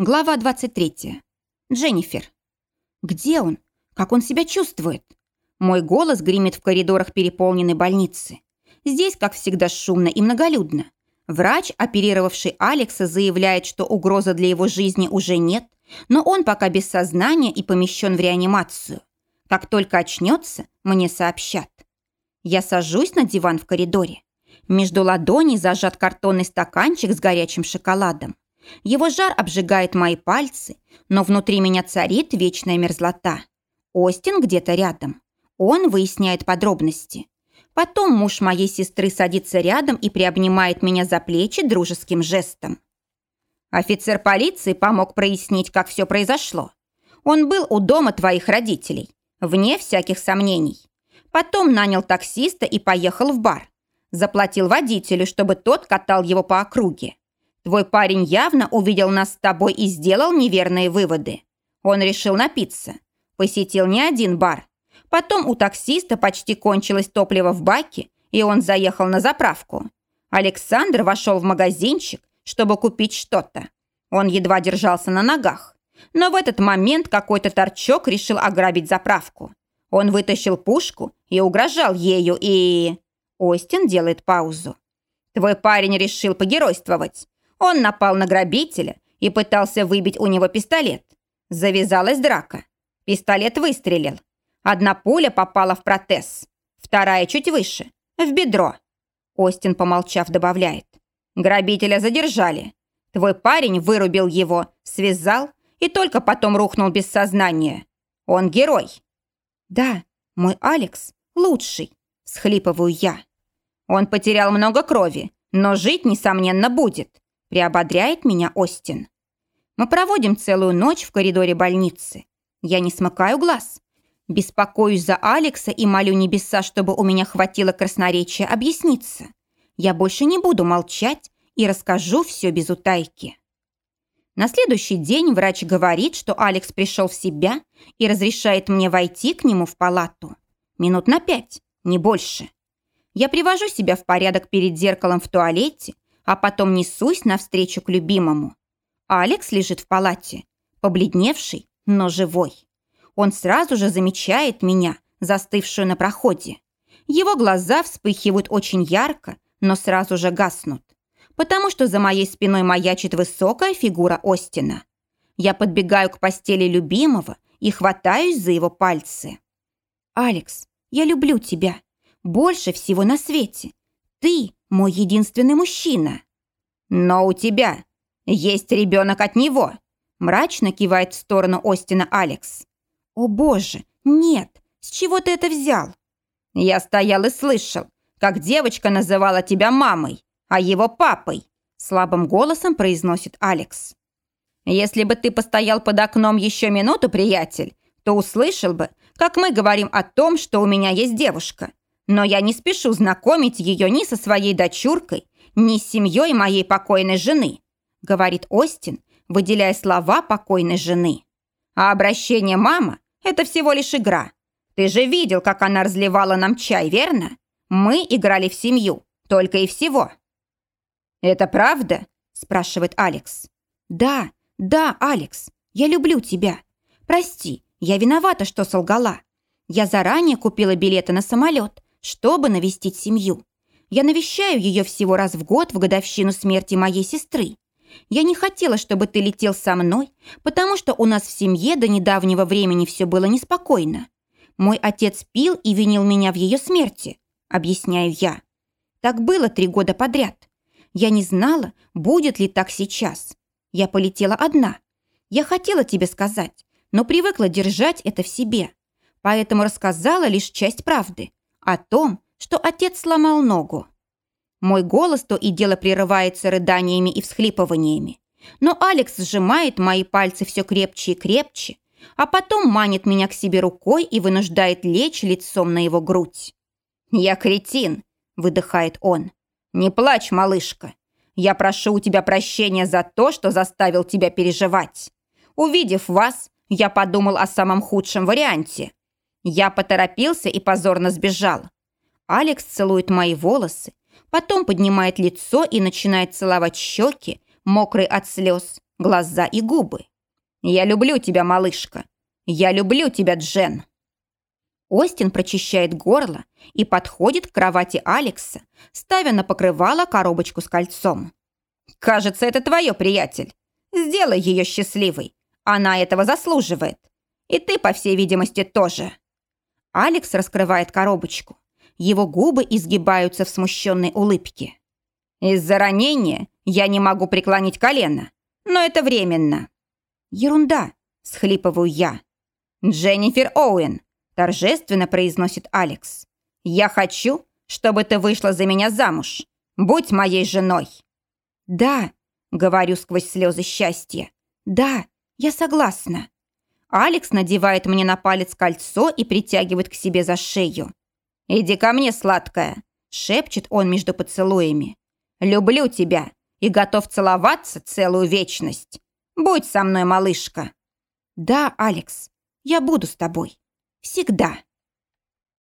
Глава 23. Дженнифер. Где он? Как он себя чувствует? Мой голос гремит в коридорах переполненной больницы. Здесь, как всегда, шумно и многолюдно. Врач, оперировавший Алекса, заявляет, что угрозы для его жизни уже нет, но он пока без сознания и помещен в реанимацию. Как только очнется, мне сообщат. Я сажусь на диван в коридоре. Между ладоней зажат картонный стаканчик с горячим шоколадом. Его жар обжигает мои пальцы, но внутри меня царит вечная мерзлота. Остин где-то рядом. Он выясняет подробности. Потом муж моей сестры садится рядом и приобнимает меня за плечи дружеским жестом. Офицер полиции помог прояснить, как все произошло. Он был у дома твоих родителей, вне всяких сомнений. Потом нанял таксиста и поехал в бар. Заплатил водителю, чтобы тот катал его по округе. Твой парень явно увидел нас с тобой и сделал неверные выводы. Он решил напиться. Посетил не один бар. Потом у таксиста почти кончилось топливо в баке, и он заехал на заправку. Александр вошел в магазинчик, чтобы купить что-то. Он едва держался на ногах. Но в этот момент какой-то торчок решил ограбить заправку. Он вытащил пушку и угрожал ею, и... Остин делает паузу. Твой парень решил погеройствовать. Он напал на грабителя и пытался выбить у него пистолет. Завязалась драка. Пистолет выстрелил. Одна пуля попала в протез, вторая чуть выше, в бедро. Остин, помолчав, добавляет. Грабителя задержали. Твой парень вырубил его, связал и только потом рухнул без сознания. Он герой. Да, мой Алекс лучший, схлипываю я. Он потерял много крови, но жить, несомненно, будет. Приободряет меня Остин. Мы проводим целую ночь в коридоре больницы. Я не смыкаю глаз. Беспокоюсь за Алекса и молю небеса, чтобы у меня хватило красноречия объясниться. Я больше не буду молчать и расскажу все без утайки. На следующий день врач говорит, что Алекс пришел в себя и разрешает мне войти к нему в палату. Минут на пять, не больше. Я привожу себя в порядок перед зеркалом в туалете а потом несусь навстречу к любимому. Алекс лежит в палате, побледневший, но живой. Он сразу же замечает меня, застывшую на проходе. Его глаза вспыхивают очень ярко, но сразу же гаснут, потому что за моей спиной маячит высокая фигура Остина. Я подбегаю к постели любимого и хватаюсь за его пальцы. «Алекс, я люблю тебя. Больше всего на свете. Ты мой единственный мужчина. Но у тебя есть ребенок от него. Мрачно кивает в сторону Остина Алекс. О боже, нет, с чего ты это взял? Я стоял и слышал, как девочка называла тебя мамой, а его папой. Слабым голосом произносит Алекс. Если бы ты постоял под окном еще минуту, приятель, то услышал бы, как мы говорим о том, что у меня есть девушка. Но я не спешу знакомить ее ни со своей дочуркой, ни с семьей моей покойной жены», говорит Остин, выделяя слова покойной жены. «А обращение «мама» – это всего лишь игра. Ты же видел, как она разливала нам чай, верно? Мы играли в семью, только и всего». «Это правда?» – спрашивает Алекс. «Да, да, Алекс, я люблю тебя. Прости, я виновата, что солгала. Я заранее купила билеты на самолет, чтобы навестить семью. Я навещаю ее всего раз в год в годовщину смерти моей сестры. Я не хотела, чтобы ты летел со мной, потому что у нас в семье до недавнего времени все было неспокойно. Мой отец пил и винил меня в ее смерти, объясняю я. Так было три года подряд. Я не знала, будет ли так сейчас. Я полетела одна. Я хотела тебе сказать, но привыкла держать это в себе. Поэтому рассказала лишь часть правды о том, что отец сломал ногу. Мой голос то и дело прерывается рыданиями и всхлипываниями. Но Алекс сжимает мои пальцы все крепче и крепче, а потом манит меня к себе рукой и вынуждает лечь лицом на его грудь. «Я кретин», — выдыхает он. «Не плачь, малышка. Я прошу у тебя прощения за то, что заставил тебя переживать. Увидев вас, я подумал о самом худшем варианте. Я поторопился и позорно сбежал. Алекс целует мои волосы, потом поднимает лицо и начинает целовать щеки, мокрые от слез, глаза и губы. «Я люблю тебя, малышка! Я люблю тебя, Джен!» Остин прочищает горло и подходит к кровати Алекса, ставя на покрывало коробочку с кольцом. «Кажется, это твое, приятель. Сделай ее счастливой. Она этого заслуживает. И ты, по всей видимости, тоже». Алекс раскрывает коробочку. Его губы изгибаются в смущенной улыбке. «Из-за ранения я не могу преклонить колено, но это временно». «Ерунда», — схлипываю я. «Дженнифер Оуэн», — торжественно произносит Алекс. «Я хочу, чтобы ты вышла за меня замуж. Будь моей женой». «Да», — говорю сквозь слезы счастья. «Да, я согласна». Алекс надевает мне на палец кольцо и притягивает к себе за шею. «Иди ко мне, сладкая», — шепчет он между поцелуями. «Люблю тебя и готов целоваться целую вечность. Будь со мной, малышка». «Да, Алекс, я буду с тобой. Всегда».